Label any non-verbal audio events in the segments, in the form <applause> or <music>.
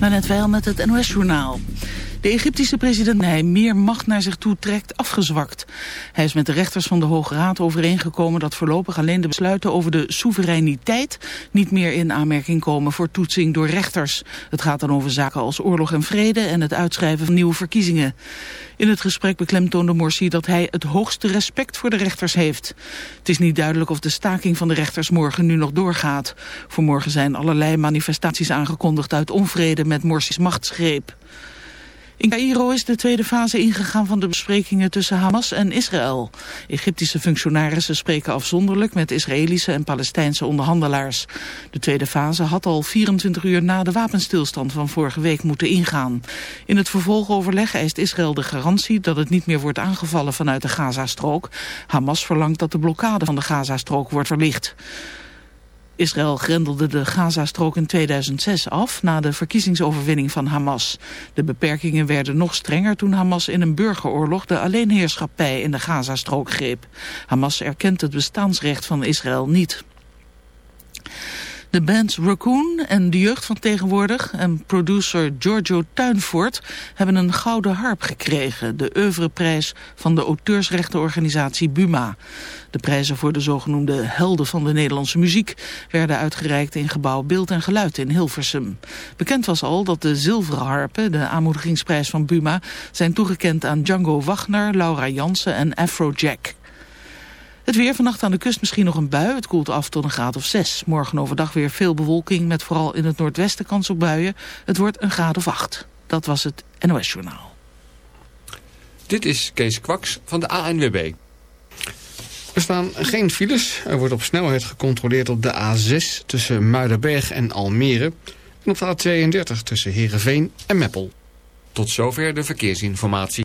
Maar net wel met het NOS-journaal. De Egyptische president hij meer macht naar zich toe trekt afgezwakt. Hij is met de rechters van de Hoge Raad overeengekomen dat voorlopig alleen de besluiten over de soevereiniteit niet meer in aanmerking komen voor toetsing door rechters. Het gaat dan over zaken als oorlog en vrede en het uitschrijven van nieuwe verkiezingen. In het gesprek beklemtoonde Morsi dat hij het hoogste respect voor de rechters heeft. Het is niet duidelijk of de staking van de rechters morgen nu nog doorgaat. Voor morgen zijn allerlei manifestaties aangekondigd uit onvrede met Morsi's machtsgreep. In Cairo is de tweede fase ingegaan van de besprekingen tussen Hamas en Israël. Egyptische functionarissen spreken afzonderlijk met Israëlische en Palestijnse onderhandelaars. De tweede fase had al 24 uur na de wapenstilstand van vorige week moeten ingaan. In het vervolgoverleg eist Israël de garantie dat het niet meer wordt aangevallen vanuit de Gazastrook. Hamas verlangt dat de blokkade van de Gazastrook wordt verlicht. Israël grendelde de Gazastrook in 2006 af na de verkiezingsoverwinning van Hamas. De beperkingen werden nog strenger toen Hamas in een burgeroorlog de alleenheerschappij in de Gazastrook greep. Hamas erkent het bestaansrecht van Israël niet. De bands Raccoon en de jeugd van tegenwoordig en producer Giorgio Tuinvoort hebben een gouden harp gekregen, de oeuvreprijs van de auteursrechtenorganisatie Buma. De prijzen voor de zogenoemde helden van de Nederlandse muziek werden uitgereikt in gebouw Beeld en Geluid in Hilversum. Bekend was al dat de zilveren harpen, de aanmoedigingsprijs van Buma, zijn toegekend aan Django Wagner, Laura Jansen en Afrojack. Het weer vannacht aan de kust misschien nog een bui. Het koelt af tot een graad of 6. Morgen overdag weer veel bewolking met vooral in het noordwesten kans op buien. Het wordt een graad of 8. Dat was het NOS Journaal. Dit is Kees Kwaks van de ANWB. Er staan geen files. Er wordt op snelheid gecontroleerd op de A6 tussen Muidenberg en Almere. En op de A32 tussen Heerenveen en Meppel. Tot zover de verkeersinformatie.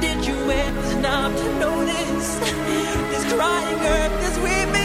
Did you ever stop to notice <laughs> this crying earth, this weeping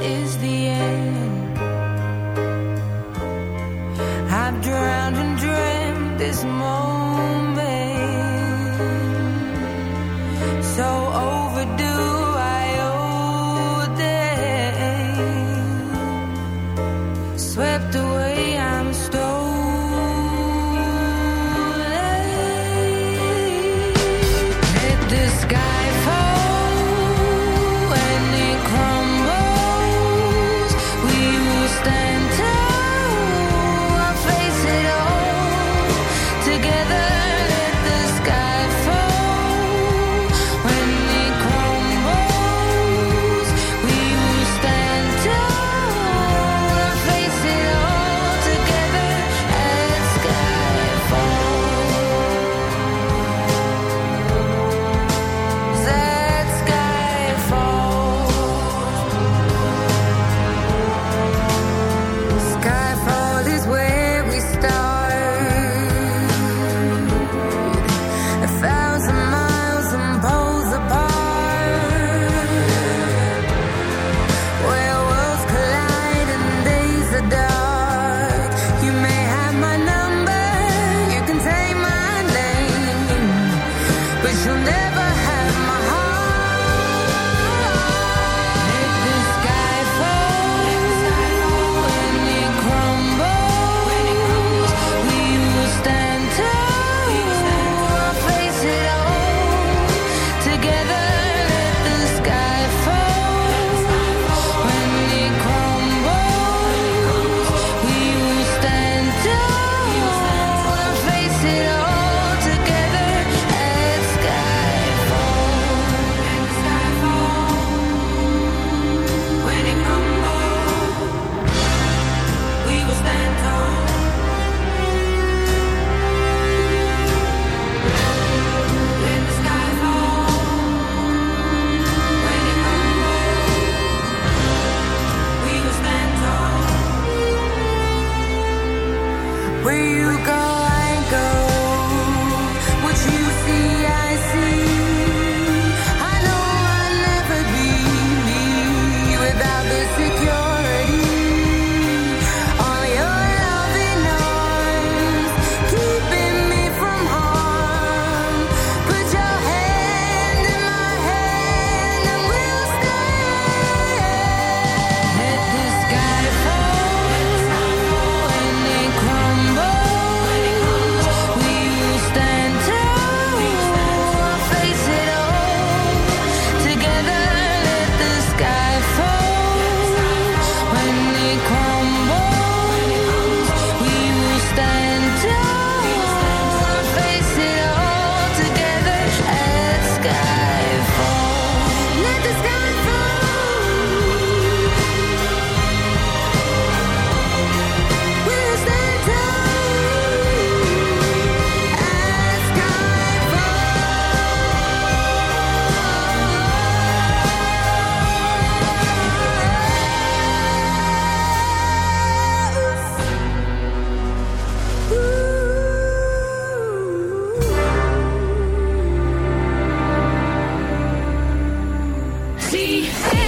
I'll be home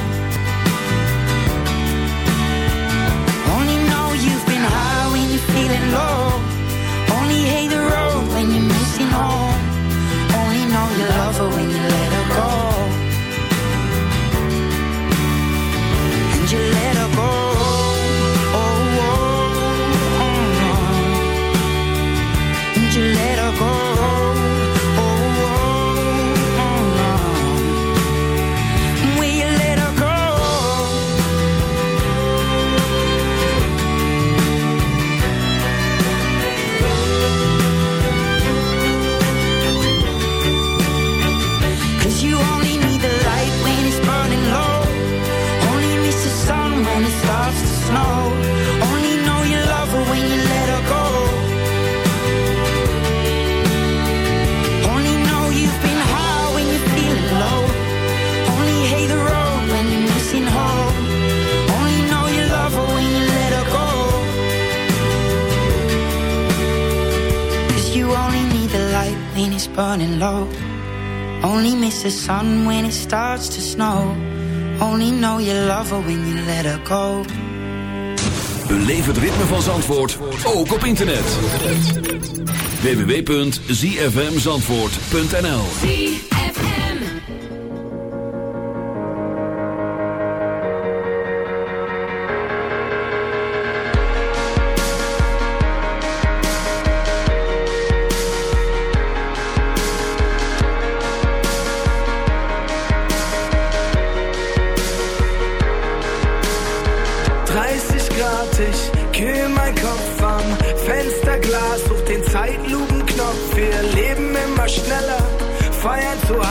It starts to snow. Only know you love her when you let her go. Beleef het ritme van Zandvoort, ook op internet. www.zfmzandvoort.nl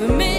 Ich für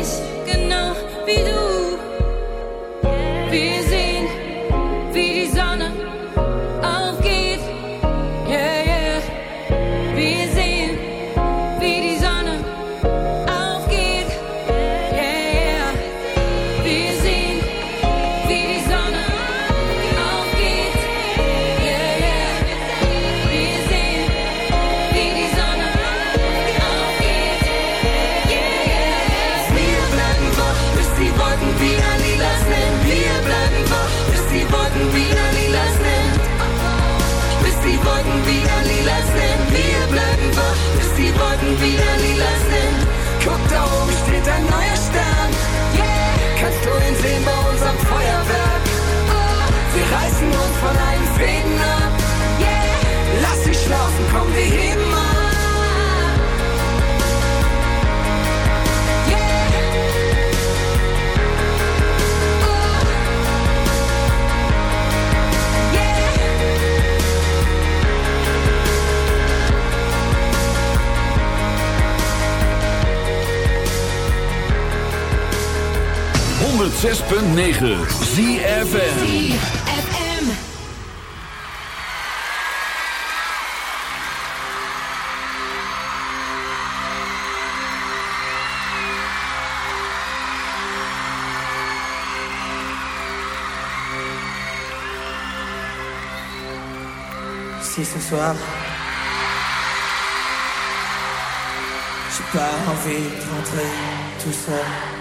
106.9 ZFN Si ce soir, j'ai pas envie de rentrer tout seul.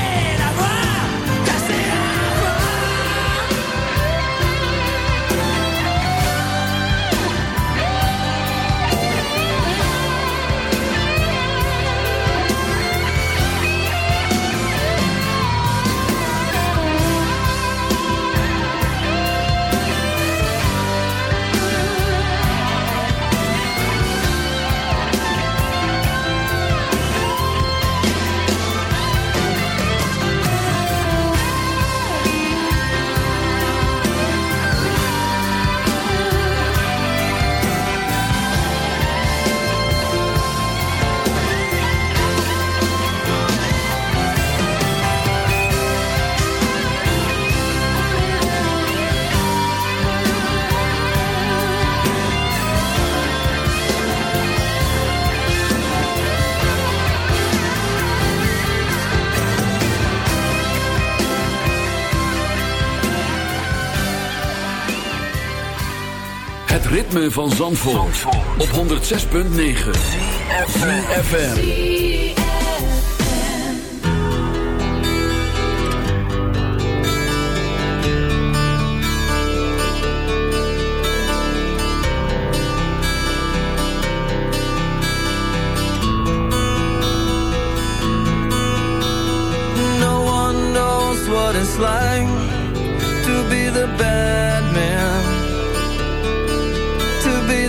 ritme van Zandvoort, op 106.9 FM. No one knows what it's like to be the bad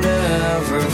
never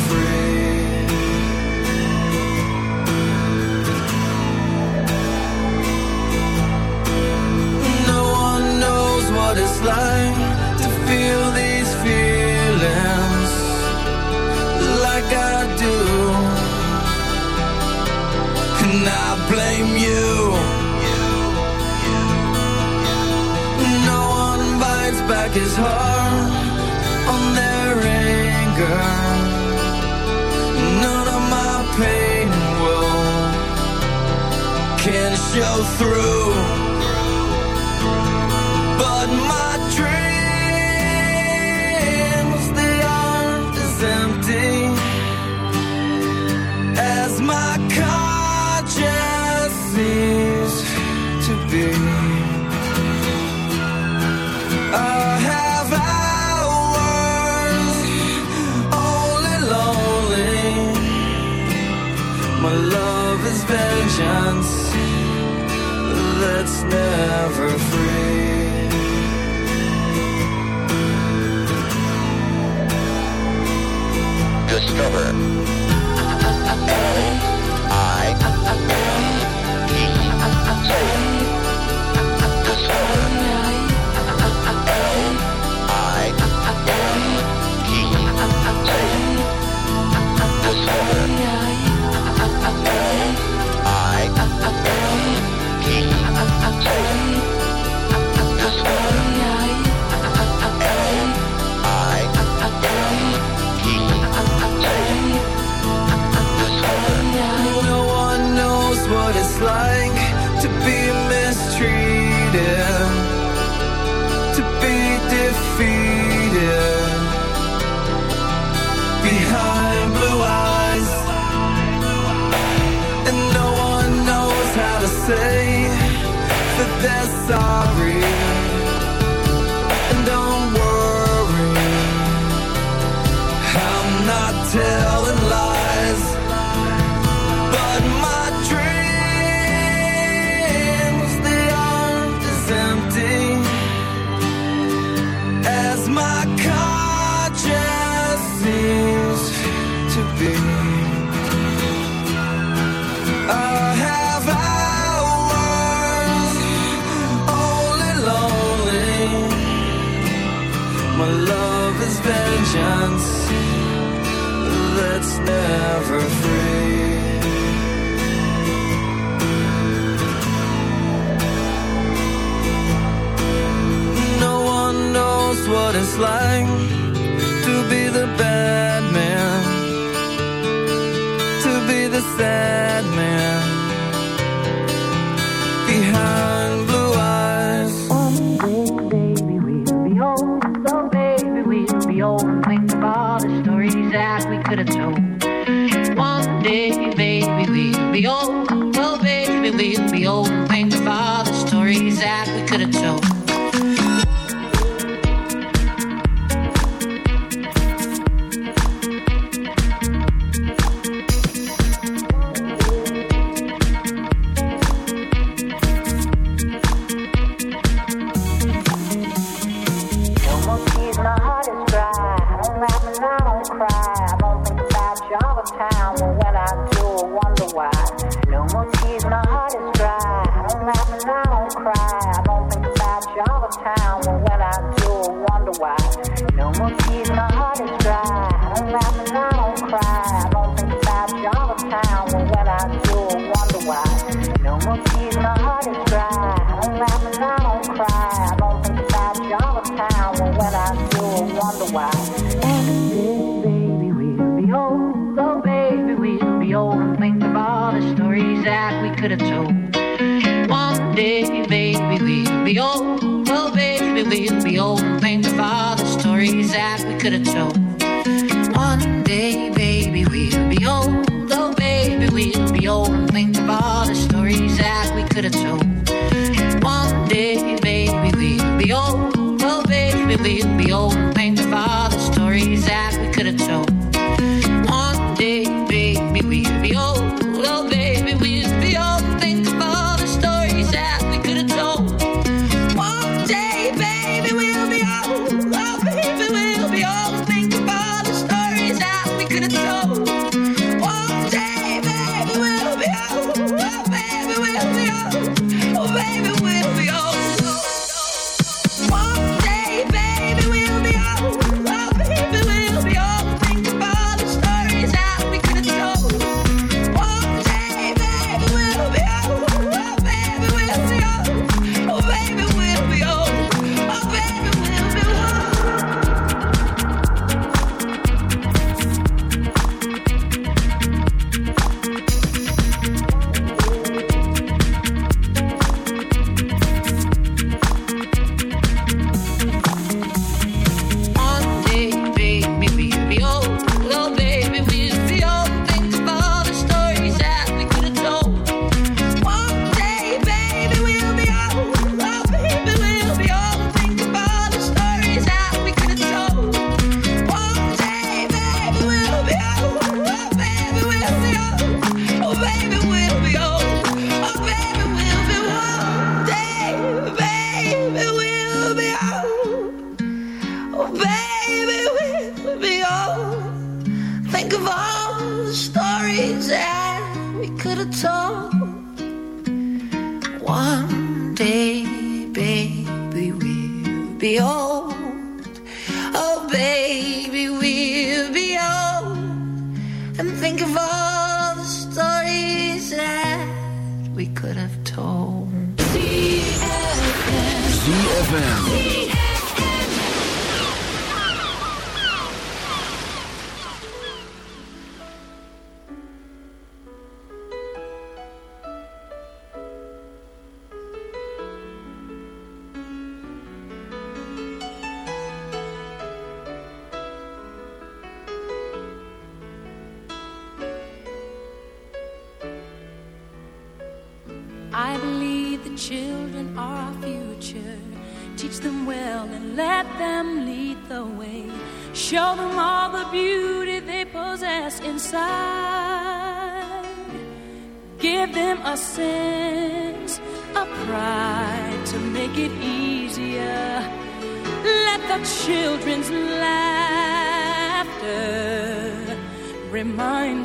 No more tears,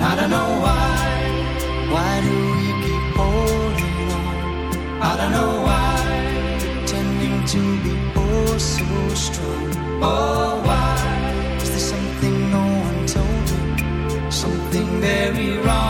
And I don't know why. Why do we keep holding on? I don't know why. Pretending to be oh so strong. Oh, why? Is there something no one told me? Something very wrong.